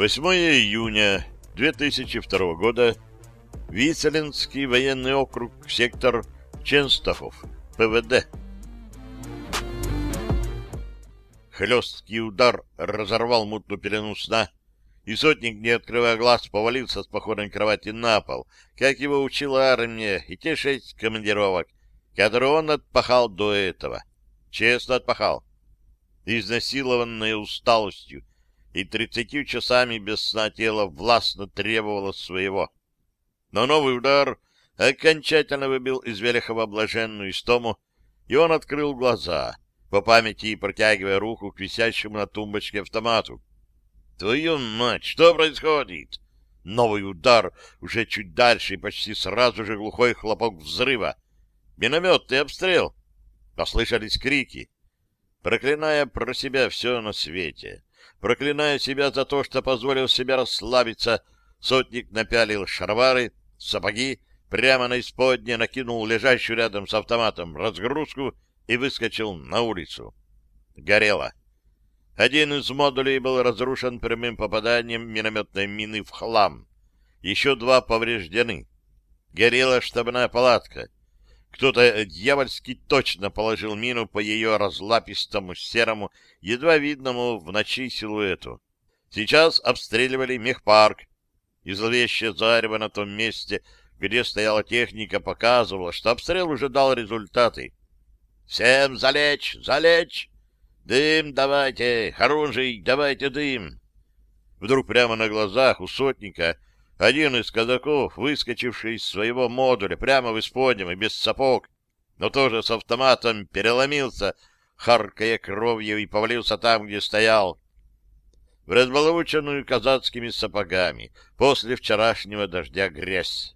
8 июня 2002 года. Виселинский военный округ, сектор Ченстафов, ПВД. Хлесткий удар разорвал мутную пелену сна, и сотник, не открывая глаз, повалился с походной кровати на пол, как его учила армия и те шесть командировок, которые он отпахал до этого. Честно отпахал. Изнасилованное усталостью и тридцатью часами без сна тело властно требовало своего. Но новый удар окончательно выбил из Велихова блаженную истому, и он открыл глаза — по памяти протягивая руку к висящему на тумбочке автомату. «Твою мать, что происходит?» Новый удар, уже чуть дальше, и почти сразу же глухой хлопок взрыва. Минометный обстрел. Послышались крики. Проклиная про себя все на свете, проклиная себя за то, что позволил себе расслабиться, сотник напялил шаровары, сапоги, прямо на исподне накинул лежащую рядом с автоматом разгрузку и выскочил на улицу. Горело. Один из модулей был разрушен прямым попаданием минометной мины в хлам. Еще два повреждены. Горела штабная палатка. Кто-то дьявольски точно положил мину по ее разлапистому серому, едва видному в ночи силуэту. Сейчас обстреливали мехпарк, и зловещее зарево на том месте, где стояла техника, показывало, что обстрел уже дал результаты. Всем залечь, залечь! Дым давайте, оружий, давайте дым! Вдруг прямо на глазах у сотника один из казаков, выскочивший из своего модуля прямо в исподнем и без сапог, но тоже с автоматом, переломился, харкая кровью, и повалился там, где стоял. В разбаловученную казацкими сапогами после вчерашнего дождя грязь.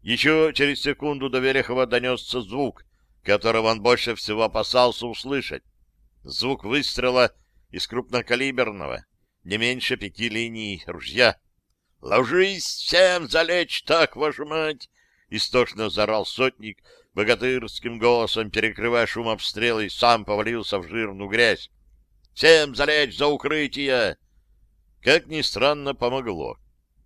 Еще через секунду до Верехова донесся звук — которого он больше всего опасался услышать. Звук выстрела из крупнокалиберного, не меньше пяти линий ружья. «Ложись всем залечь так, вашу мать!» — истошно зарал сотник, богатырским голосом перекрывая шум обстрела, и сам повалился в жирную грязь. «Всем залечь за укрытие!» Как ни странно, помогло.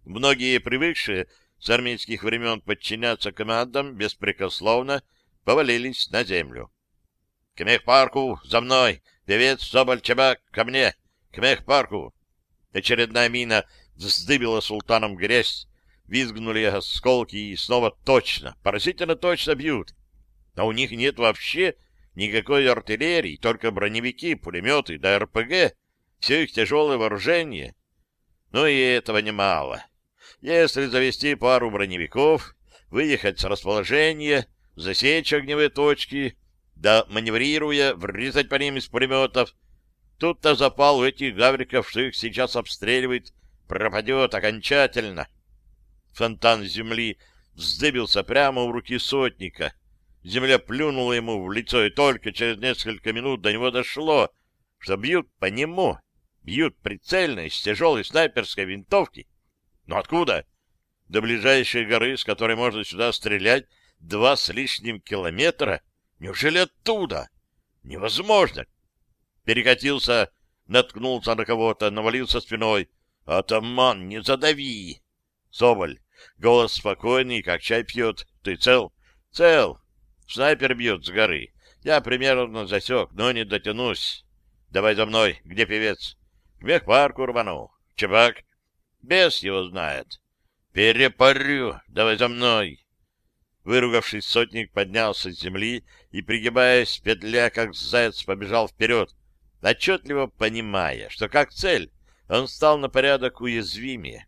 Многие, привыкшие с армейских времен подчиняться командам, беспрекословно повалились на землю. — К мехпарку! За мной! Певец Соболь Чебак! Ко мне! К мехпарку! Очередная мина вздыбила султаном грязь, визгнули осколки и снова точно, поразительно точно бьют. А у них нет вообще никакой артиллерии, только броневики, пулеметы да РПГ, все их тяжелое вооружение. Но и этого немало. Если завести пару броневиков, выехать с расположения засечь огневые точки, да, маневрируя, врезать по ним из пулеметов. Тут-то запал у этих гавриков, что их сейчас обстреливает, пропадет окончательно. Фонтан земли вздыбился прямо у руки сотника. Земля плюнула ему в лицо, и только через несколько минут до него дошло, что бьют по нему, бьют прицельно из тяжелой снайперской винтовки. Но откуда? До ближайшей горы, с которой можно сюда стрелять, два с лишним километра? Неужели оттуда? Невозможно. Перекатился, наткнулся на кого-то, навалился спиной. Атаман, не задави! Соболь, голос спокойный, как чай пьет. Ты цел? Цел. Снайпер бьет с горы. Я примерно засек, но не дотянусь. Давай за мной. Где певец? К мехпарку рванул. Чебак? Бес его знает. Перепарю. Давай за мной. Выругавшись, сотник поднялся с земли и, пригибаясь, петля, как заяц, побежал вперед, отчетливо понимая, что как цель он стал на порядок уязвимее.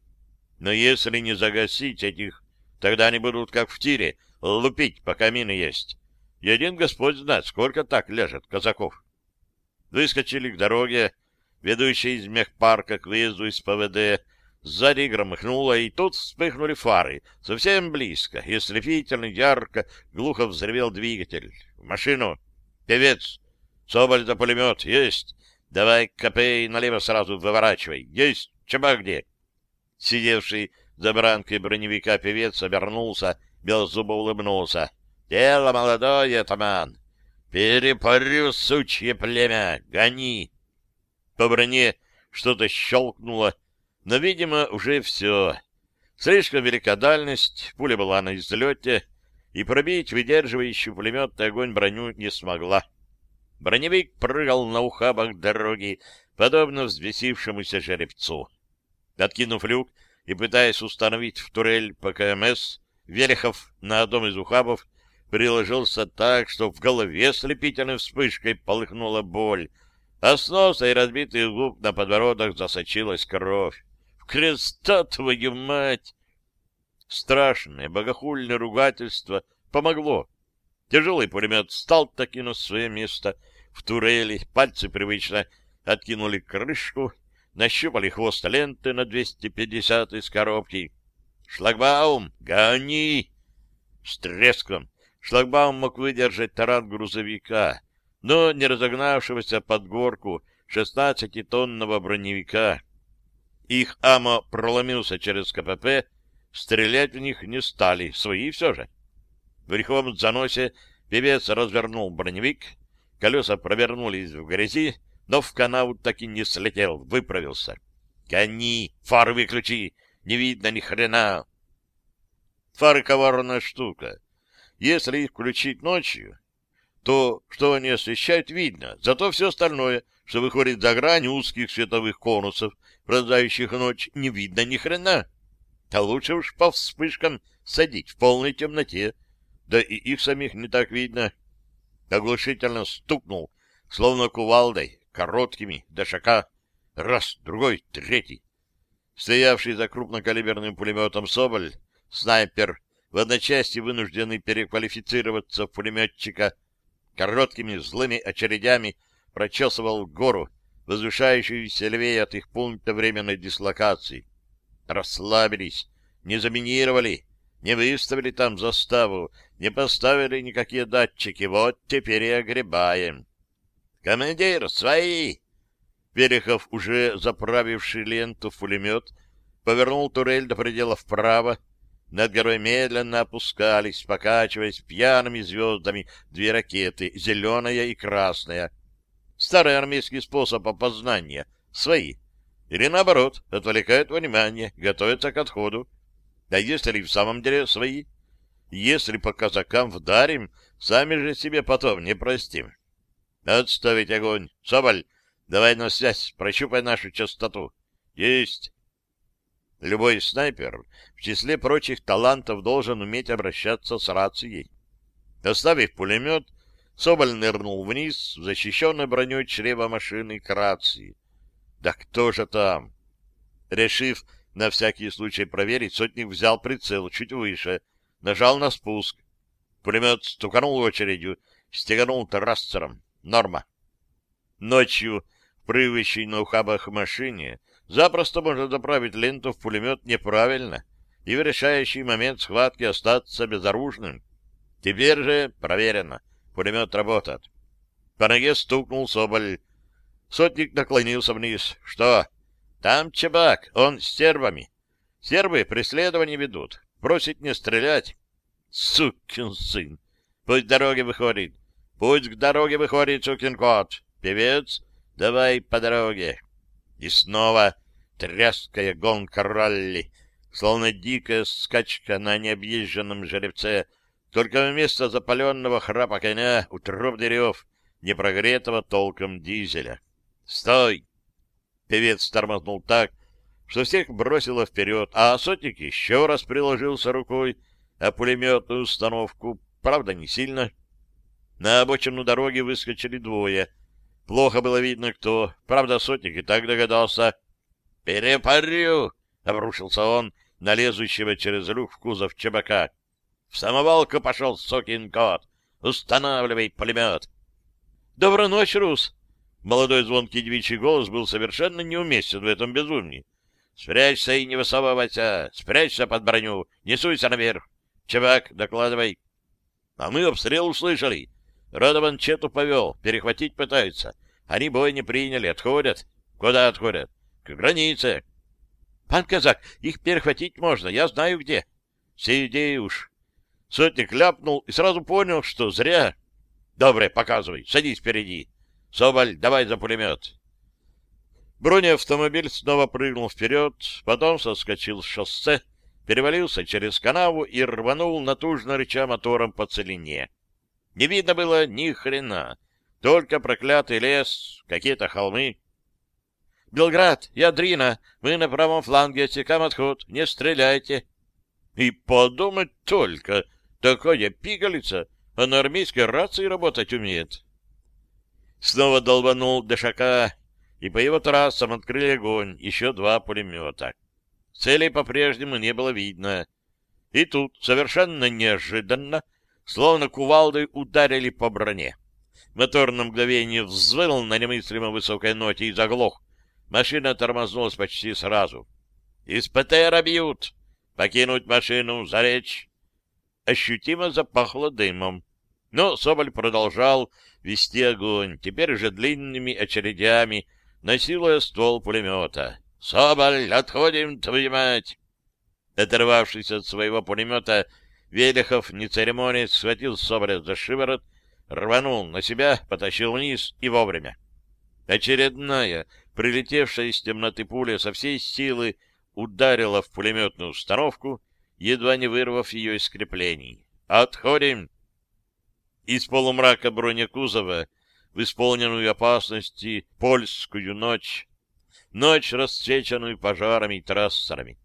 Но если не загасить этих, тогда они будут, как в тире, лупить, пока мины есть. И один Господь знает, сколько так ляжет казаков. Выскочили к дороге, ведущей из мехпарка к выезду из ПВД, Сзади громыхнуло, и тут вспыхнули фары. Совсем близко и ослепительно ярко глухо взревел двигатель. В машину. Певец. Соболь за пулемет. Есть. Давай копей налево сразу выворачивай. Есть. Чаба где? Сидевший за бранкой броневика певец обернулся, белозубо улыбнулся. Дело молодое, атаман. Перепарю, сучье племя. Гони. По броне что-то щелкнуло, Но, видимо, уже все. Слишком велика дальность, пуля была на излете, и пробить выдерживающую пулеметный огонь броню не смогла. Броневик прыгал на ухабах дороги, подобно взвесившемуся жеребцу. Откинув люк и пытаясь установить в турель ПКМС, Велихов на одном из ухабов приложился так, что в голове слепительной вспышкой полыхнула боль, а с носа и разбитых губ на подбородах засочилась кровь. В креста твою мать! Страшное богохульное ругательство помогло. Тяжелый пулемет стал таки на свое место в турели, пальцы привычно откинули крышку, нащупали хвост ленты на 250 из коробки. «Шлагбаум! Гони!» С треском шлагбаум мог выдержать таран грузовика, но не разогнавшегося под горку 16-тонного броневика. Их АМО проломился через КПП, стрелять в них не стали, свои все же. В верховом заносе певец развернул броневик, колеса провернулись в грязи, но в канаву так и не слетел, выправился. «Гони! Фары выключи! Не видно ни хрена!» Фары — коварная штука. Если их включить ночью, то, что они освещают, видно, зато все остальное, что выходит за грань узких световых конусов, пронзающих ночь, не видно ни хрена. А лучше уж по вспышкам садить в полной темноте, да и их самих не так видно. Оглушительно стукнул, словно кувалдой, короткими, до шака. Раз, другой, третий. Стоявший за крупнокалиберным пулеметом Соболь, снайпер, в одночасье вынужденный переквалифицироваться в пулеметчика, короткими злыми очередями прочесывал гору, возвышающуюся левее от их пункта временной дислокации. Расслабились, не заминировали, не выставили там заставу, не поставили никакие датчики. Вот теперь и огребаем. «Командир, свои!» Верехов, уже заправивший ленту в пулемет, повернул турель до предела вправо. Над горой медленно опускались, покачиваясь пьяными звездами, две ракеты, зеленая и красная. Старый армейский способ опознания. Свои. Или наоборот, отвлекают внимание, готовятся к отходу. А если в самом деле свои? Если по казакам вдарим, сами же себе потом не простим. Отставить огонь. Соболь, давай на связь, прощупай нашу частоту. Есть. Любой снайпер в числе прочих талантов должен уметь обращаться с рацией. Оставив пулемет, Соболь нырнул вниз, защищенной броней чрева машины к рации. Да кто же там? Решив на всякий случай проверить, сотник взял прицел чуть выше, нажал на спуск. Пулемет стуканул очередью, стеганул трассером. Норма. Ночью, прыгающей на ухабах машине, запросто можно заправить ленту в пулемет неправильно и в решающий момент схватки остаться безоружным. Теперь же проверено. Пулемет работает. По ноге стукнул Соболь. Сотник наклонился вниз. Что? Там чебак, он с сербами. Сербы преследование ведут. Просит не стрелять. Сукин сын. Пусть дороги выходит. Пусть к дороге выходит, сукин кот. Певец, давай по дороге. И снова тряская гонка ралли, словно дикая скачка на необъезженном жеребце, только вместо запаленного храпа коня утробный рев непрогретого толком дизеля. «Стой!» Певец тормознул так, что всех бросило вперед, а сотник еще раз приложился рукой о пулеметную установку, правда, не сильно. На обочину дороги выскочили двое — Плохо было видно, кто. Правда, сотник и так догадался. «Перепарю!» — обрушился он на лезущего через люк в кузов чебака. «В самовалку пошел сокин кот! Устанавливай пулемет!» «Доброй ночи, Рус!» Молодой звонкий девичий голос был совершенно неуместен в этом безумии. «Спрячься и не высовывайся! Спрячься под броню! Не наверх! Чебак, докладывай!» «А мы обстрел услышали!» Родован Чету повел, перехватить пытаются. Они бой не приняли, отходят. Куда отходят? К границе. Пан казак, их перехватить можно, я знаю где. Сиди уж. Сотник ляпнул и сразу понял, что зря. Добре, показывай, садись впереди. Соболь, давай за пулемет. Бронеавтомобиль снова прыгнул вперед, потом соскочил с шоссе, перевалился через канаву и рванул натужно рыча мотором по целине. Не видно было ни хрена, только проклятый лес, какие-то холмы. — Белград, Ядрина, мы на правом фланге, отсекам отход, не стреляйте. И подумать только, такая пигалица, а на армейской рации работать умеет. Снова долбанул Дешака, и по его трассам открыли огонь еще два пулемета. Целей по-прежнему не было видно. И тут, совершенно неожиданно, словно кувалдой ударили по броне. Мотор на мгновение взвыл на немыслимо высокой ноте и заглох. Машина тормознулась почти сразу. «Из ПТР бьют! Покинуть машину, заречь!» Ощутимо запахло дымом. Но Соболь продолжал вести огонь, теперь уже длинными очередями, насилуя ствол пулемета. «Соболь, отходим, твою мать!» Оторвавшись от своего пулемета, Велихов, не церемонясь, схватил Соболя за шиворот, рванул на себя, потащил вниз и вовремя. Очередная, прилетевшая из темноты пуля со всей силы ударила в пулеметную установку, едва не вырвав ее из креплений. «Отходим!» Из полумрака бронекузова в исполненную опасности польскую ночь, ночь, расцвеченную пожарами и трассерами.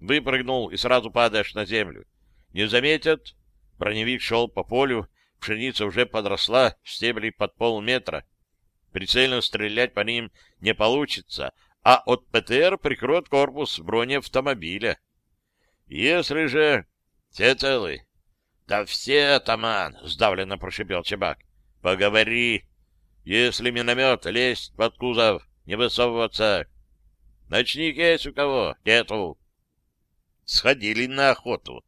Выпрыгнул и сразу падаешь на землю. Не заметят. Броневик шел по полю, пшеница уже подросла, стебли под полметра. Прицельно стрелять по ним не получится, а от ПТР прикроет корпус бронеавтомобиля. Если же... Все целы, — Да все, атаман! — сдавленно прошипел Чебак. — Поговори. Если миномет, лезть под кузов, не высовываться. Ночник есть у кого? Нету. Сходили на охоту.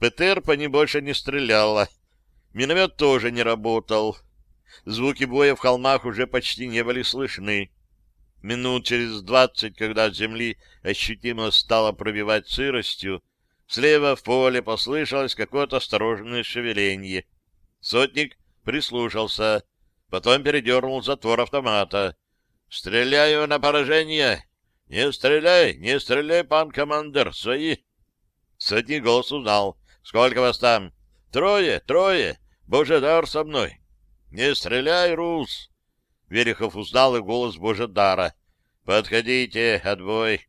ПТР по ним больше не стреляла. Миномет тоже не работал. Звуки боя в холмах уже почти не были слышны. Минут через двадцать, когда земли ощутимо стало пробивать сыростью, Слева в поле послышалось какое-то осторожное шевеление. Сотник прислушался, потом передернул затвор автомата. «Стреляю на поражение!» «Не стреляй, не стреляй, пан командир, свои!» Сотник голос узнал. «Сколько вас там?» «Трое, трое! Божедар со мной!» «Не стреляй, Рус!» Верехов узнал и голос Божедара. «Подходите, отбой!»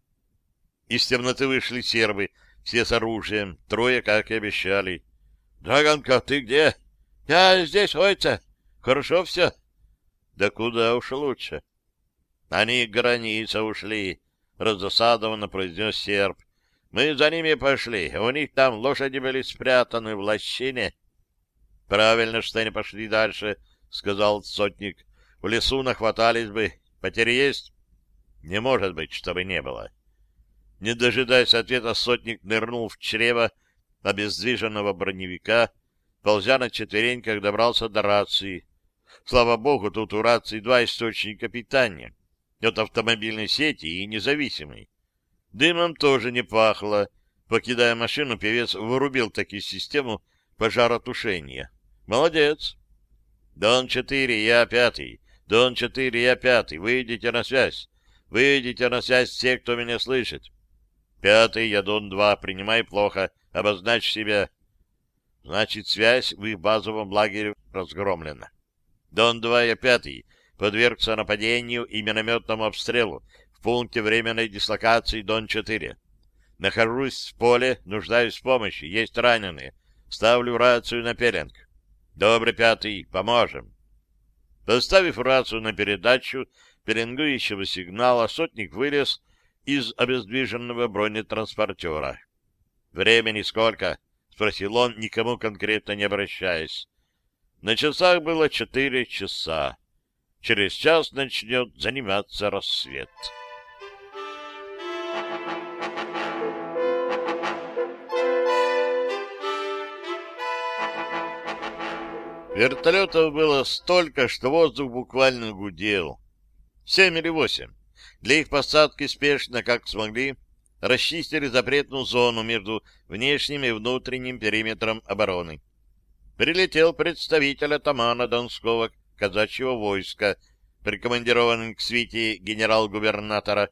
Из темноты вышли сербы — все с оружием, трое, как и обещали. — Драганка, ты где? — Я здесь, ойца. Хорошо все? — Да куда уж лучше. — Они к границе ушли, — раздосадованно произнес серб. — Мы за ними пошли, у них там лошади были спрятаны в лощине. — Правильно, что они пошли дальше, — сказал сотник. — В лесу нахватались бы. Потери есть? — Не может быть, чтобы не было. — не дожидаясь ответа, сотник нырнул в чрево обездвиженного броневика, ползя на четвереньках, добрался до рации. Слава богу, тут у рации два источника питания. От автомобильной сети и независимый. Дымом тоже не пахло. Покидая машину, певец вырубил таки систему пожаротушения. Молодец. Дон-4, я пятый. Дон-4, я пятый. Выйдите на связь. Выйдите на связь все, кто меня слышит. Пятый, я Дон-2, принимай плохо, обозначь себя. Значит, связь в их базовом лагере разгромлена. Дон-2, я пятый, подвергся нападению и минометному обстрелу в пункте временной дислокации Дон-4. Нахожусь в поле, нуждаюсь в помощи, есть раненые. Ставлю рацию на пеленг. Добрый пятый, поможем. Поставив рацию на передачу пеленгующего сигнала, сотник вылез из обездвиженного бронетранспортера. «Времени сколько?» — спросил он, никому конкретно не обращаясь. На часах было четыре часа. Через час начнет заниматься рассвет. Вертолетов было столько, что воздух буквально гудел. Семь или восемь. Для их посадки спешно, как смогли, расчистили запретную зону между внешним и внутренним периметром обороны. Прилетел представитель атамана Донского казачьего войска, прикомандированный к свите генерал-губернатора,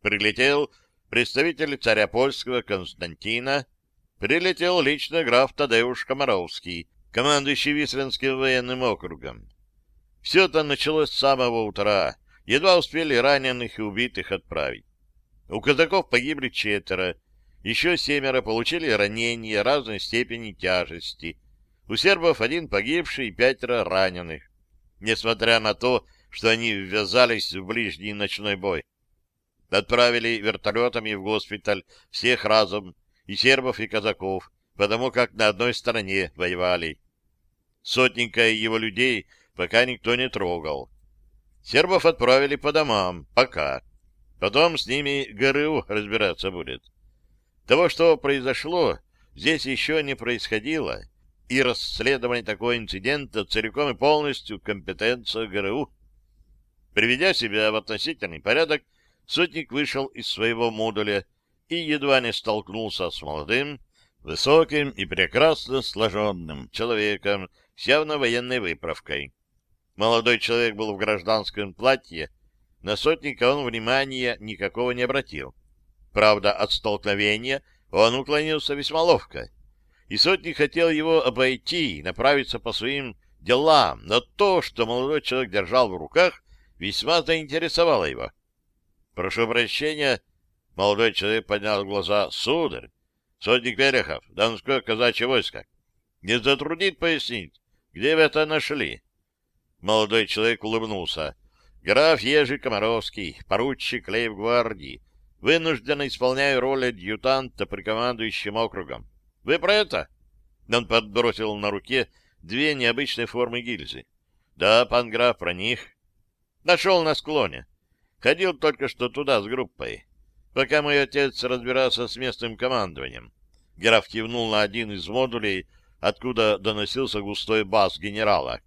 прилетел представитель царя польского Константина, прилетел лично граф Тадеуш Комаровский, командующий Висленским военным округом. Все это началось с самого утра, едва успели раненых и убитых отправить. У казаков погибли четверо, еще семеро получили ранения разной степени тяжести. У сербов один погибший и пятеро раненых, несмотря на то, что они ввязались в ближний ночной бой. Отправили вертолетами в госпиталь всех разом, и сербов, и казаков, потому как на одной стороне воевали. Сотника и его людей пока никто не трогал. Сербов отправили по домам, пока. Потом с ними ГРУ разбираться будет. Того, что произошло, здесь еще не происходило, и расследование такого инцидента целиком и полностью компетенция ГРУ. Приведя себя в относительный порядок, сотник вышел из своего модуля и едва не столкнулся с молодым, высоким и прекрасно сложенным человеком с явно военной выправкой. Молодой человек был в гражданском платье, на сотника он внимания никакого не обратил. Правда, от столкновения он уклонился весьма ловко, и сотник хотел его обойти и направиться по своим делам, но то, что молодой человек держал в руках, весьма заинтересовало его. «Прошу прощения», — молодой человек поднял глаза, — «сударь, сотник Перехов, Донское казачье войско. Не затруднит пояснить, где вы это нашли?» Молодой человек улыбнулся. Граф Ежи Комаровский, поручик лейб-гвардии, вынужденно исполняю роль адъютанта при командующем округом. Вы про это? Он подбросил на руке две необычные формы гильзы. Да, пан граф, про них. Нашел на склоне. Ходил только что туда с группой. Пока мой отец разбирался с местным командованием. Граф кивнул на один из модулей, откуда доносился густой бас генерала.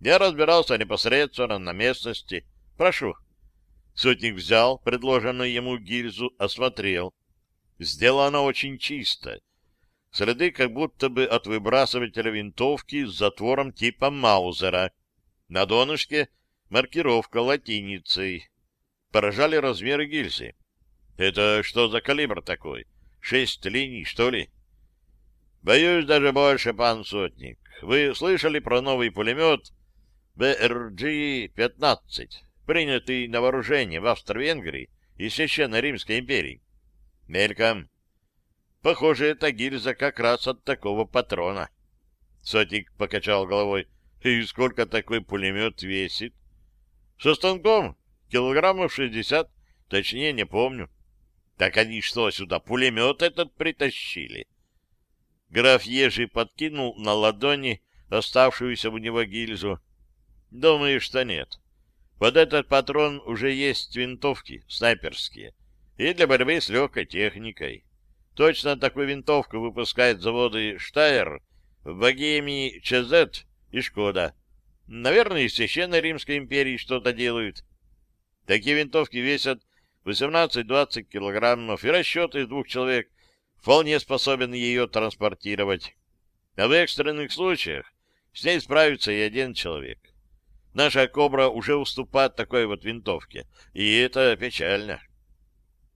Я разбирался непосредственно на местности. Прошу. Сотник взял предложенную ему гильзу, осмотрел. Сделано очень чисто. Следы как будто бы от выбрасывателя винтовки с затвором типа Маузера. На донышке маркировка латиницей. Поражали размеры гильзы. Это что за калибр такой? Шесть линий, что ли? Боюсь даже больше, пан Сотник. Вы слышали про новый пулемет БРГ-15, принятый на вооружение в Австро-Венгрии и Священной Римской империи. Мельком. Похоже, эта гильза как раз от такого патрона. Сотик покачал головой. И сколько такой пулемет весит? Со станком? Килограммов шестьдесят. Точнее, не помню. Так они что, сюда пулемет этот притащили? Граф Ежи подкинул на ладони оставшуюся у него гильзу. Думаю, что нет. Под этот патрон уже есть винтовки, снайперские, и для борьбы с легкой техникой. Точно такую винтовку выпускают заводы «Штайр», в Богемии «ЧЗ» и «Шкода». Наверное, и в Священной Римской империи что-то делают. Такие винтовки весят 18-20 килограммов, и расчет из двух человек вполне способен ее транспортировать. А в экстренных случаях с ней справится и один человек. Наша «Кобра» уже уступает такой вот винтовке, и это печально.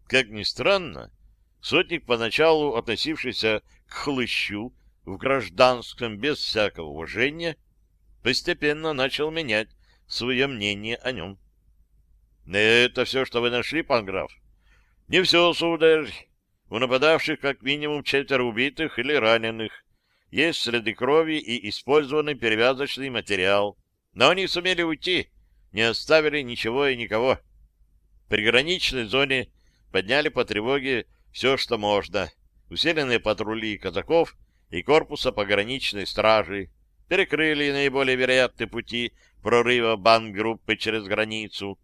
Как ни странно, сотник, поначалу относившийся к хлыщу в гражданском без всякого уважения, постепенно начал менять свое мнение о нем. — Это все, что вы нашли, пан граф? — Не все, сударь. У нападавших как минимум четверо убитых или раненых. Есть следы крови и использованный перевязочный материал. Но они сумели уйти, не оставили ничего и никого. В приграничной зоне подняли по тревоге все, что можно. Усиленные патрули казаков и корпуса пограничной стражи перекрыли наиболее вероятные пути прорыва банд-группы через границу.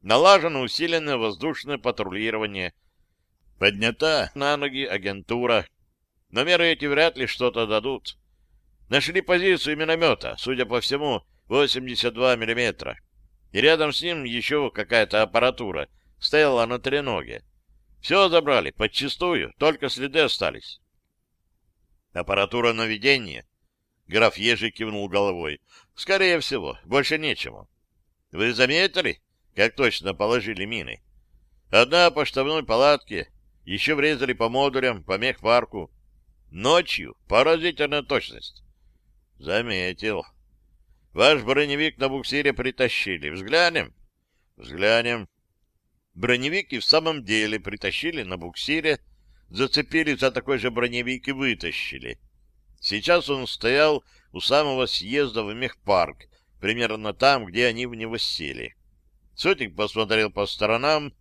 Налажено усиленное воздушное патрулирование. Поднята на ноги агентура. Но меры эти вряд ли что-то дадут. Нашли позицию миномета, судя по всему, 82 миллиметра. И рядом с ним еще какая-то аппаратура стояла на треноге. Все забрали, подчистую, только следы остались. Аппаратура наведения. Граф Ежи кивнул головой. Скорее всего, больше нечему. Вы заметили, как точно положили мины? Одна по штабной палатке, еще врезали по модулям, по мехпарку. Ночью поразительная точность. Заметил. Ваш броневик на буксире притащили. Взглянем? Взглянем. Броневик и в самом деле притащили на буксире, зацепили за такой же броневик и вытащили. Сейчас он стоял у самого съезда в мехпарк, примерно там, где они в него сели. Сотник посмотрел по сторонам.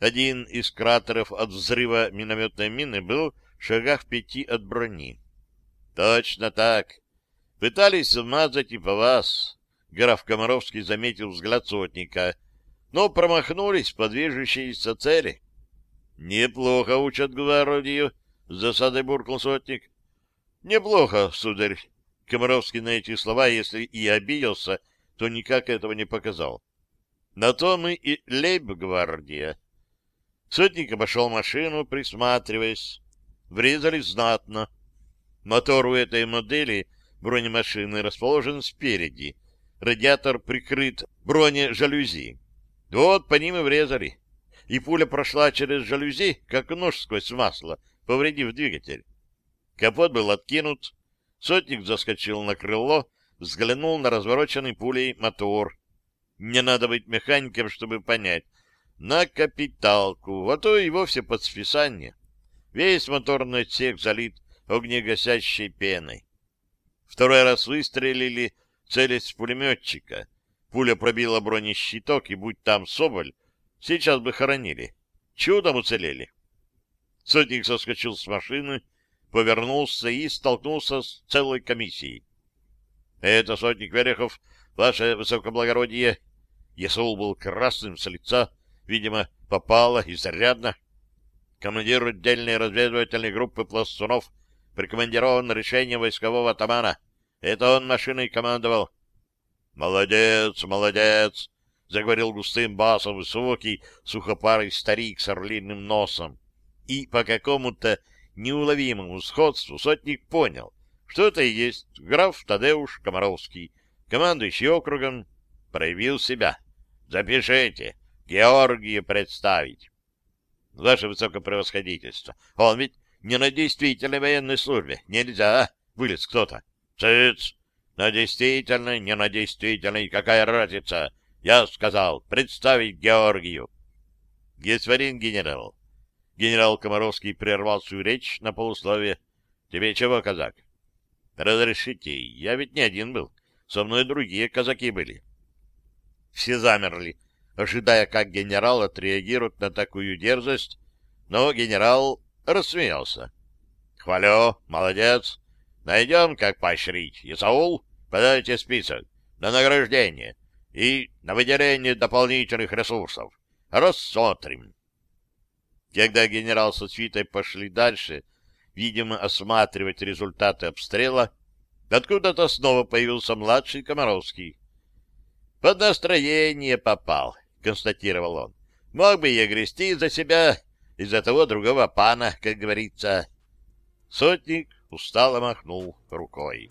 Один из кратеров от взрыва минометной мины был в шагах пяти от брони. Точно так. Пытались вмазать и по вас. Граф Комаровский заметил взгляд сотника, но промахнулись по движущейся цели. Неплохо учат гвардию, засадой буркнул сотник. Неплохо, сударь. Комаровский на эти слова, если и обиделся, то никак этого не показал. На то мы и лейб-гвардия. Сотник обошел машину, присматриваясь. Врезались знатно. Мотор у этой модели бронемашины расположен спереди. Радиатор прикрыт бронежалюзи. Вот по ним и врезали. И пуля прошла через жалюзи, как нож сквозь масло, повредив двигатель. Капот был откинут. Сотник заскочил на крыло, взглянул на развороченный пулей мотор. Не надо быть механиком, чтобы понять. На капиталку, а то и вовсе под списание. Весь моторный отсек залит огнегасящей пеной. Второй раз выстрелили, целясь с пулеметчика. Пуля пробила бронещиток, и будь там Соболь, сейчас бы хоронили. Чудом уцелели. Сотник соскочил с машины, повернулся и столкнулся с целой комиссией. — Это сотник Верехов, ваше высокоблагородие. Есаул был красным с лица, видимо, попало изрядно. Командир отдельной разведывательной группы пластунов прикомандирован решением войскового атамана. Это он машиной командовал. — Молодец, молодец! — заговорил густым басом высокий, сухопарый старик с орлиным носом. И по какому-то неуловимому сходству сотник понял, что это и есть граф Тадеуш Комаровский, командующий округом, проявил себя. Запишите, Георгию представить. Ваше высокопревосходительство, он ведь не на действительной военной службе. Нельзя, вылез кто-то. Цыц! На действительной, не на действительной, какая разница? Я сказал, представить Георгию. Господин генерал. Генерал Комаровский прервал свою речь на полусловие. Тебе чего, казак? Разрешите, я ведь не один был. Со мной другие казаки были. Все замерли, ожидая, как генерал отреагирует на такую дерзость, но генерал рассмеялся. — Хвалю, молодец. Найдем, как поощрить. Исаул, подайте список на награждение и на выделение дополнительных ресурсов. Рассмотрим. Когда генерал со свитой пошли дальше, видимо, осматривать результаты обстрела, откуда-то снова появился младший Комаровский. «Под настроение попал», — констатировал он. «Мог бы я грести за себя из-за того другого пана, как говорится». Сотник устало махнул рукой.